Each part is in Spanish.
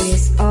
is all.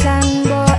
pasando.